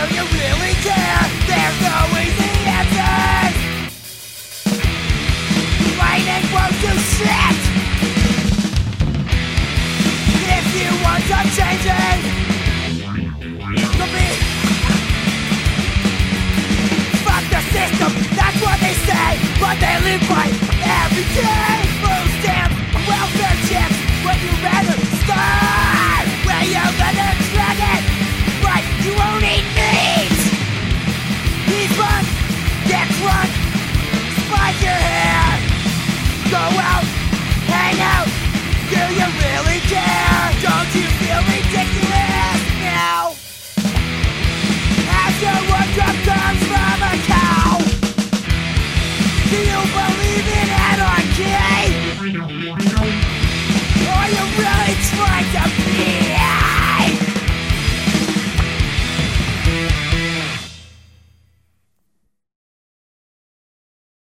Do you really care? There's no easy. Writing won't do shit. If you want to be. Fuck the system, that's what they say, but they live by every day. front, spike your hair. Go out, hang out, do you really care? Don't you feel ridiculous now? After one drop comes from a cow, do you believe in anarchy? Are you